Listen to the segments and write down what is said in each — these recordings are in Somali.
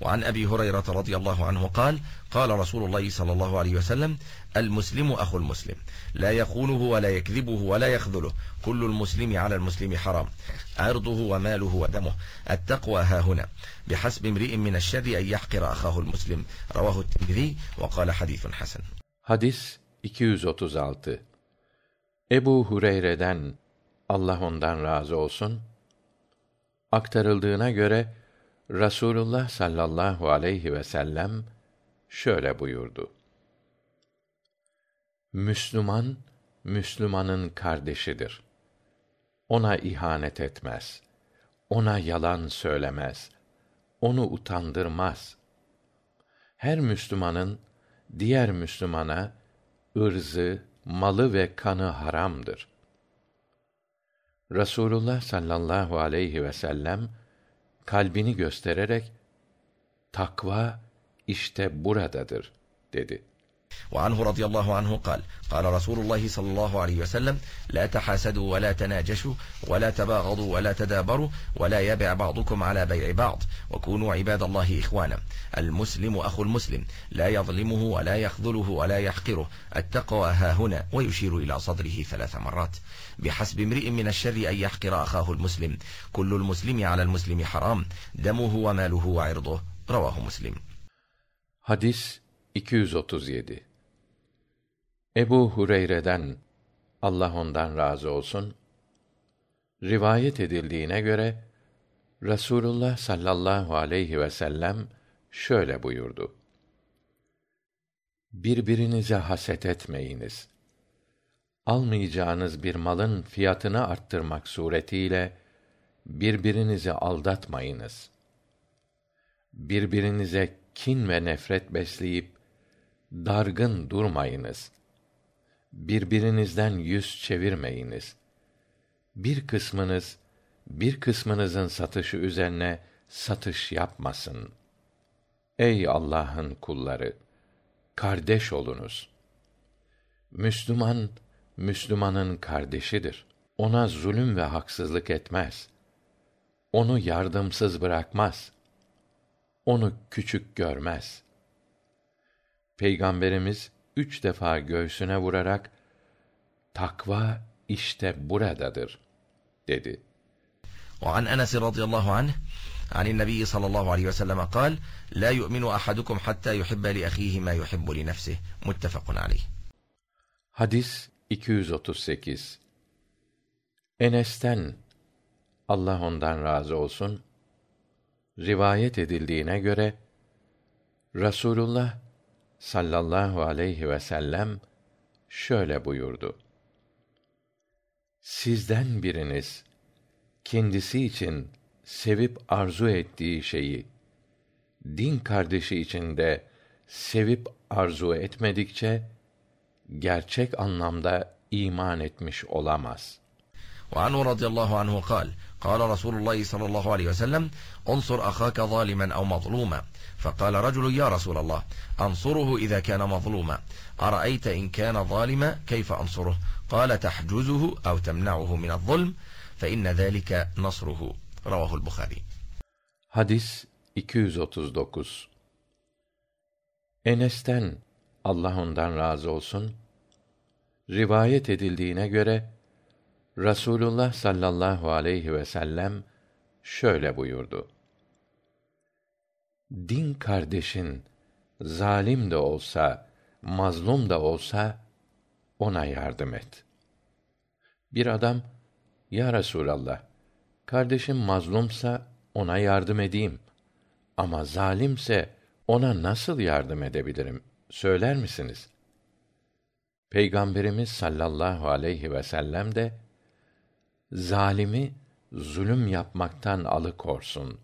وعن أبي هريرة رضي الله عنه قال قال رسول الله صلى الله عليه وسلم المسلم أخو المسلم لا يخونه ولا يكذبه ولا يخذله كل المسلم على المسلم حرام عرضه وماله ودمه التقوى ها هنا بحسب امرئ من الشر أن يحقر أخاه المسلم رواه الترمذي وقال حديث حسن Hadis 236 Ebu Hureyre'den Allah ondan razı olsun aktarıldığına göre Rasulullah sallallahu aleyhi ve sellem şöyle buyurdu. Müslüman Müslümanın kardeşidir. Ona ihanet etmez. Ona yalan söylemez. Onu utandırmaz. Her Müslümanın diğer Müslümana ırzı, malı ve kanı haramdır. Rasulullah sallallahu aleyhi ve sellem kalbini göstererek takva işte buradadır dedi. وعنه رضي الله عنه قال قال رسول الله صلى الله عليه وسلم لا تحاسدوا ولا تناجشوا ولا تباغضوا ولا تدابروا ولا يبع بعضكم على بيع بعض وكونوا عباد الله إخوانا المسلم أخو المسلم لا يظلمه ولا يخذله ولا يحقره التقوى ها هنا ويشير إلى صدره ثلاث مرات بحسب امرئ من الشر أن يحقر أخاه المسلم كل المسلم على المسلم حرام دمه وماله وعرضه رواه مسلم Hadis 237 Ebu Hureyre'den Allah ondan razı olsun rivayet edildiğine göre Rasulullah sallallahu aleyhi ve sellem şöyle buyurdu. Birbirinize haset etmeyiniz. Almayacağınız bir malın fiyatını arttırmak suretiyle birbirinizi aldatmayınız. Birbirinize kin ve nefret besleyip dargın durmayınız. Birbirinizden yüz çevirmeyiniz. Bir kısmınız bir kısmınızın satışı üzerine satış yapmasın. Ey Allah'ın kulları, kardeş olunuz. Müslüman Müslümanın kardeşidir. Ona zulüm ve haksızlık etmez. Onu yardımsız bırakmaz. Onu küçük görmez. Peygamberimiz üç defa göğsüne vurarak takva işte buradadır dedi. وعن أنس رضي الله عنه عن النبي صلى الله عليه وسلم قال لا يؤمن أحدكم حتى يحب لأخيه ما يحب لنفسه متفق عليه Hadis 238 Enes'ten Allah ondan razı olsun rivayet edildiğine göre Rasulullah sallallahu aleyhi ve sellem şöyle buyurdu. Sizden biriniz kendisi için sevip arzu ettiği şeyi din kardeşi için de sevip arzu etmedikçe gerçek anlamda iman etmiş olamaz. وعنه رضي الله عنه قال قال رسول الله صلى الله عليه وسلم انصر أخاك ظالما أو مظلوما فقال رجل يا رسول الله أنصره إذا كان مظلوما أرأيت إن كان ظالما كيف أنصره قال تحجزه أو تمنعه من الظلم فإن ذلك نصره رواه البخاري Hadis 239 Enes'ten Allah ondan razı olsun rivayet edildiğine göre Rasulullah sallallahu aleyhi ve sellem şöyle buyurdu. Din kardeşin zalim de olsa, mazlum da olsa ona yardım et. Bir adam, ya Resulallah, kardeşim mazlumsa ona yardım edeyim. Ama zalimse ona nasıl yardım edebilirim? Söyler misiniz? Peygamberimiz sallallahu aleyhi ve sellem de zalimi zulüm yapmaktan alıkorsun.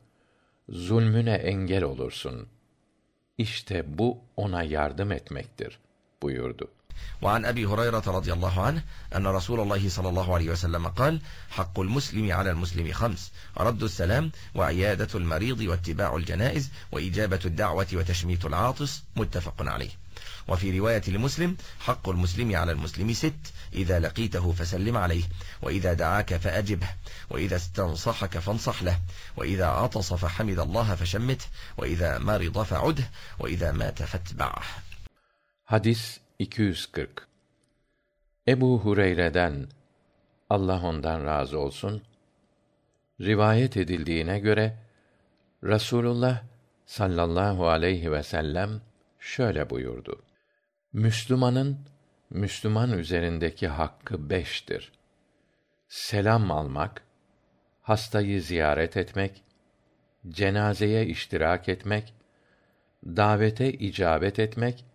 Zulmüne engel olursun. İşte bu ona yardım etmektir buyurdu. وعن أبي هريرة رضي الله عنه أن رسول الله صلى الله عليه وسلم قال حق المسلم على المسلم خمس رد السلام وعيادة المريض واتباع الجنائز وإجابة الدعوة وتشميت العاطس متفق عليه وفي رواية لمسلم حق المسلم على المسلم ست إذا لقيته فسلم عليه وإذا دعاك فأجبه وإذا استنصحك فانصح له وإذا عطس فحمد الله فشمته وإذا مرض فعده وإذا مات فاتبعه Hadis 240 Ebu Hureyre'den Allah ondan razı olsun rivayet edildiğine göre Rasulullah sallallahu aleyhi ve sellem şöyle buyurdu. Müslümanın Müslüman üzerindeki hakkı beştir. Selam almak, hastayı ziyaret etmek, cenazeye iştirak etmek, davete icabet etmek,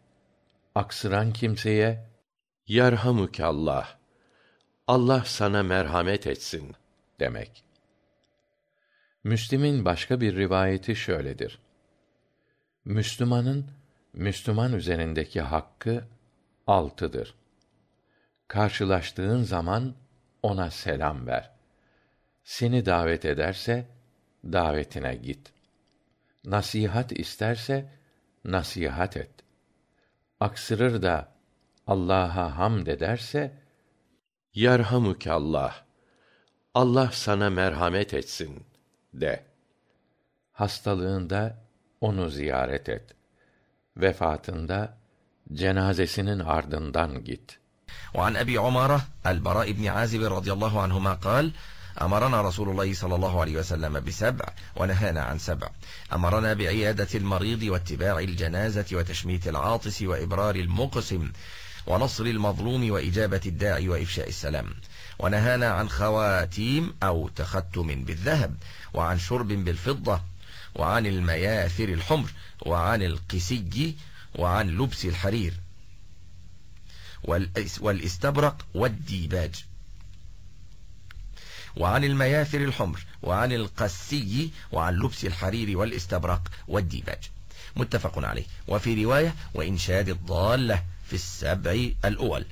aksıran kimseye Yerhamükallah. Allah sana merhamet etsin demek. Müslim'in başka bir rivayeti şöyledir. Müslümanın Müslüman üzerindeki hakkı altıdır. Karşılaştığın zaman ona selam ver. Seni davet ederse davetine git. Nasihat isterse nasihat et. Aksırır da Allah'a hamd ederse Yerhamükallah. Allah sana merhamet etsin de. hastalığında onu ziyaret et Vefatında cenazesinin ardından git. وعن أبي عمارة البراء بن عازب رضي الله عنهما قال أمرنا رسول الله صلى الله عليه وسلم بسبع ونهانا عن سبع أمرنا بعيادة المريض واتباع الجنازة وتشميت العاطس وإبرار المقسم ونصر المظلوم وإجابة الداعي وإفشاء السلام ونهانا عن خواتيم أو تختم بالذهب وعن شرب بالفضة وعن المياثر الحمر وعن القسي وعن لبس الحرير والإس- والاستبرق والديباج وعن المياثر الحمر وعن القسي وعن لبس الحرير والاستبرق والديباج متفق عليه وفي رواية وإنشاد الضالة في السبع الأول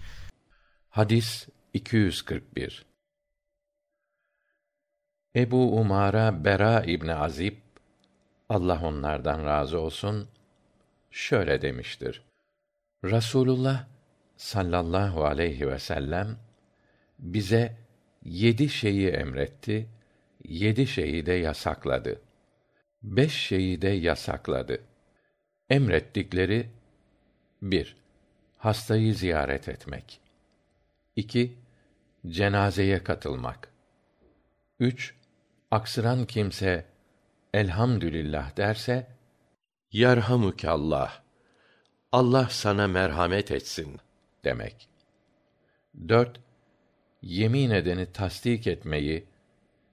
Hadis 241 Ebu Umara Bera İbni Azib Allah onlardan razı olsun şöyle demiştir. Rasulullah sallallahu aleyhi ve sellem bize yedi şeyi emretti, yedi şeyi de yasakladı. Beş şeyi de yasakladı. Emrettikleri 1. Hastayı ziyaret etmek. 2. Cenazeye katılmak. 3. Aksıran kimse elhamdülillah derse Yerhamükallah. Allah sana merhamet etsin demek. 4. Yemin edeni tasdik etmeyi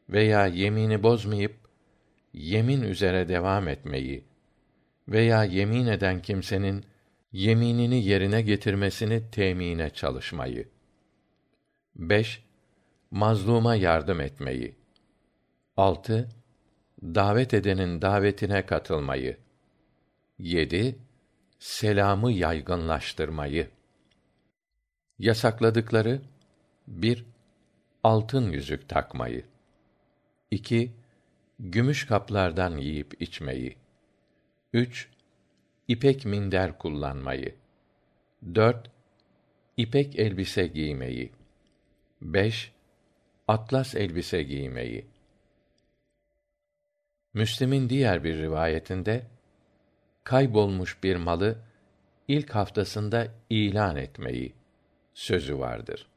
veya yemini bozmayıp yemin üzere devam etmeyi veya yemin eden kimsenin yeminini yerine getirmesini temine çalışmayı. 5. Mazluma yardım etmeyi. 6. Davet edenin davetine katılmayı. 7. Selamı yaygınlaştırmayı. Yasakladıkları 1. Altın yüzük takmayı. 2. Gümüş kaplardan yiyip içmeyi. 3. İpek minder kullanmayı. 4. İpek elbise giymeyi. 5. Atlas elbise giymeyi. Müslim'in diğer bir rivayetinde kaybolmuş bir malı ilk haftasında ilan etmeyi sözü vardır.